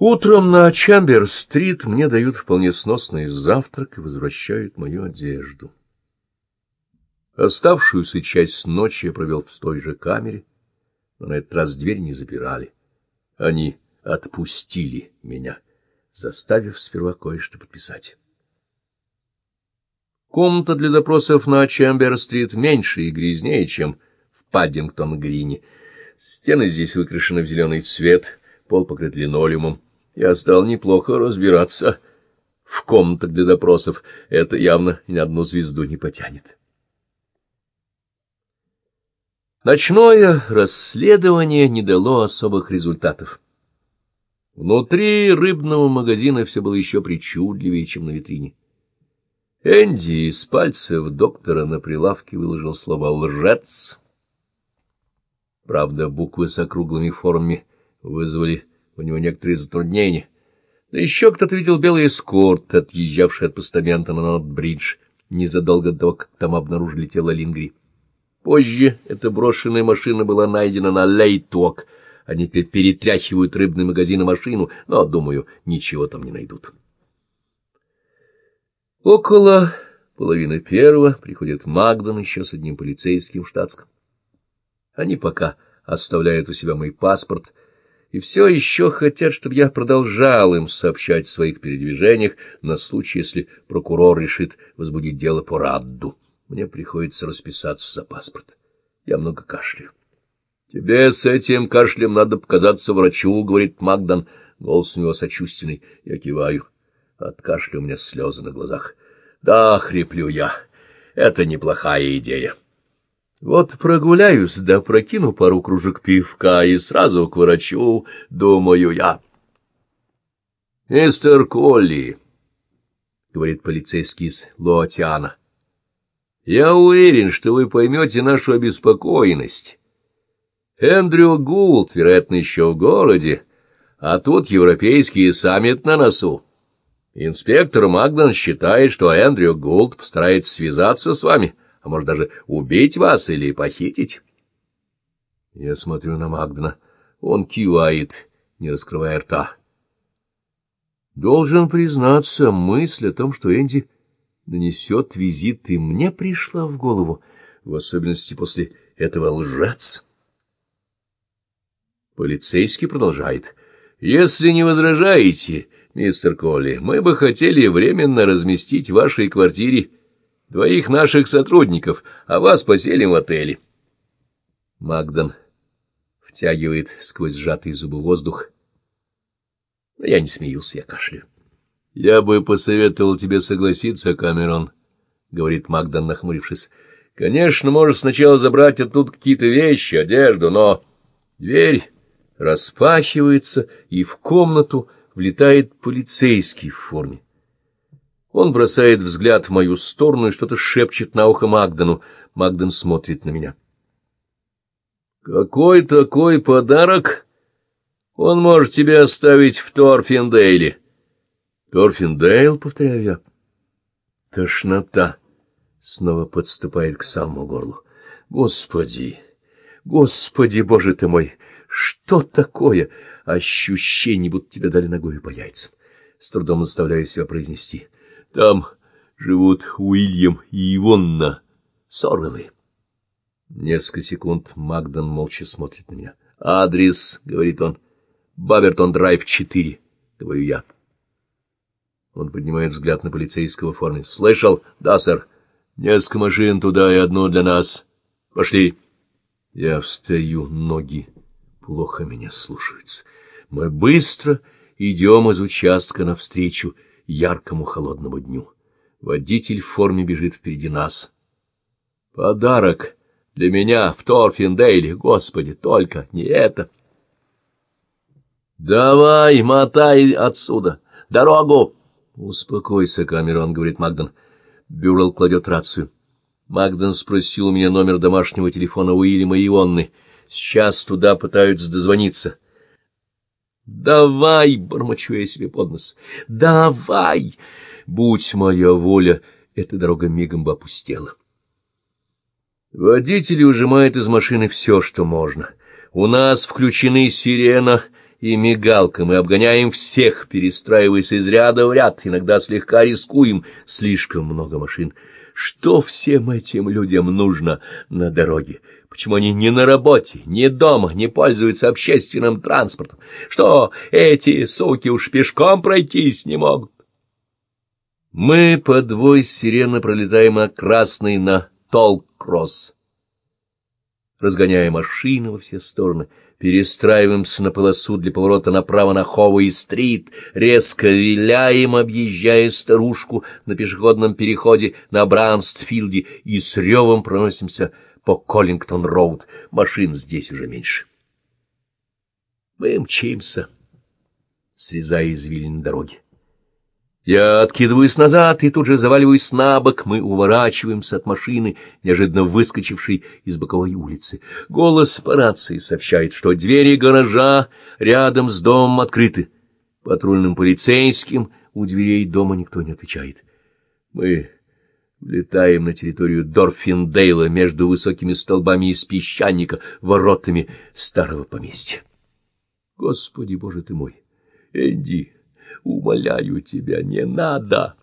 Утром на Чамбер-стрит мне дают вполне сносный завтрак и возвращают мою одежду. Оставшуюся часть ночи я провел в той же камере, но на этот раз дверь не запирали. Они отпустили меня, заставив сперва кое-что подписать. Комната для допросов на Чембер-стрит меньше и грязнее, чем в Паддингтон-Грине. Стены здесь выкрашены в зеленый цвет, пол покрыт линолеумом. Я стал неплохо разбираться в комнатах для допросов. Это явно ни одну звезду не потянет. Ночное расследование не дало особых результатов. Внутри рыбного магазина все было еще причудливее, чем на витрине. Энди из пальцев доктора на прилавке выложил слово «лжец». Правда, буквы с округлыми формами вызвали у него некоторые затруднения. Да еще кто-то видел белый эскорт, отъезжавший от постамента на Норд-Бридж, незадолго до того, как там обнаружили тело Лингри. Позже эта брошенная машина была найдена на Лейток. Они теперь перетряхивают рыбный магазин и машину, но, думаю, ничего там не найдут. Около половины первого приходит Магдон еще с одним полицейским в штатском. Они пока оставляют у себя мой паспорт и все еще хотят, чтобы я продолжал им сообщать о своих передвижениях на случай, если прокурор решит возбудить дело по Радду. Мне приходится расписаться за паспорт. Я много кашляю. — Тебе с этим кашлем надо показаться врачу, — говорит Магдан. Голос у него сочувственный. Я киваю. От кашля у меня слезы на глазах. Да, хриплю я. Это неплохая идея. Вот прогуляюсь, да прокину пару кружек пивка и сразу к врачу, думаю я. — Мистер Колли, — говорит полицейский из Лоатиана, — я уверен, что вы поймете нашу обеспокоенность. Эндрю Гулт, вероятно, еще в городе, а тут европейский саммит на носу. Инспектор Магдан считает, что Эндрю Гулд постарается связаться с вами, а может даже убить вас или похитить. Я смотрю на Магдана. Он кивает, не раскрывая рта. Должен признаться, мысль о том, что Энди нанесет визит, и мне пришла в голову, в особенности после этого лжец. Полицейский продолжает. «Если не возражаете...» мистер Колли, мы бы хотели временно разместить в вашей квартире двоих наших сотрудников, а вас поселим в отеле. Магдан втягивает сквозь сжатые зубы воздух. Но я не смеюсь, я кашляю. — Я бы посоветовал тебе согласиться, Камерон, — говорит Магдан, нахмурившись. — Конечно, можешь сначала забрать оттуда какие-то вещи, одежду, но... Дверь распахивается, и в комнату влетает полицейский в форме. Он бросает взгляд в мою сторону и что-то шепчет на ухо Магдану. Магдан смотрит на меня. «Какой такой подарок он может тебе оставить в Торфиндейле?» «Торфиндейл?» — повторяю я. Тошнота снова подступает к самому горлу. «Господи! Господи, Боже ты мой! Что такое?» ощущение, будто тебе дали ногою по яйцам. С трудом заставляю себя произнести. Там живут Уильям и Ивонна Сорвеллы. Несколько секунд Магдан молча смотрит на меня. «Адрес», — говорит он, — «Бабертон-драйв 4», — говорю я. Он поднимает взгляд на полицейского в форме. «Слышал? Да, сэр. Несколько машин туда и одну для нас. Пошли». Я встаю, ноги плохо меня слушаются. Мы быстро идем из участка навстречу яркому холодному дню. Водитель в форме бежит впереди нас. Подарок для меня в Торфиндейле, господи, только не это. Давай, мотай отсюда, дорогу. Успокойся, Камерон, говорит Магдан. Бюррел кладет рацию. Магдан спросил у меня номер домашнего телефона Уильяма и Ионны. Сейчас туда пытаются дозвониться. «Давай!» — бормочу я себе под нос. «Давай!» Будь моя воля, эта дорога мигом бы опустела. Водитель выжимает из машины все, что можно. У нас включены сирена и мигалка мы обгоняем всех, перестраиваясь из ряда в ряд, иногда слегка рискуем, слишком много машин. Что всем этим людям нужно на дороге? Почему они не на работе, не дома, не пользуются общественным транспортом? Что эти суки уж пешком пройтись не могут? Мы по двое сирены пролетаем от красный на Толкросс, разгоняя машины во все стороны, перестраиваемся на полосу для поворота направо на Ховой-стрит, резко виляем, объезжая старушку на пешеходном переходе на Бранстфилде и с ревом проносимся по Коллингтон-роуд. Машин здесь уже меньше. Мы мчимся, срезая извилины дороги. Я откидываюсь назад и тут же заваливаюсь на бок. Мы уворачиваемся от машины, неожиданно выскочившей из боковой улицы. Голос по рации сообщает, что двери гаража рядом с домом открыты. Патрульным полицейским у дверей дома никто не отвечает. Мы влетаем на территорию Дорфиндейла между высокими столбами из песчаника, воротами старого поместья. Господи, Боже ты мой! Энди! Умоляю тебя, не надо.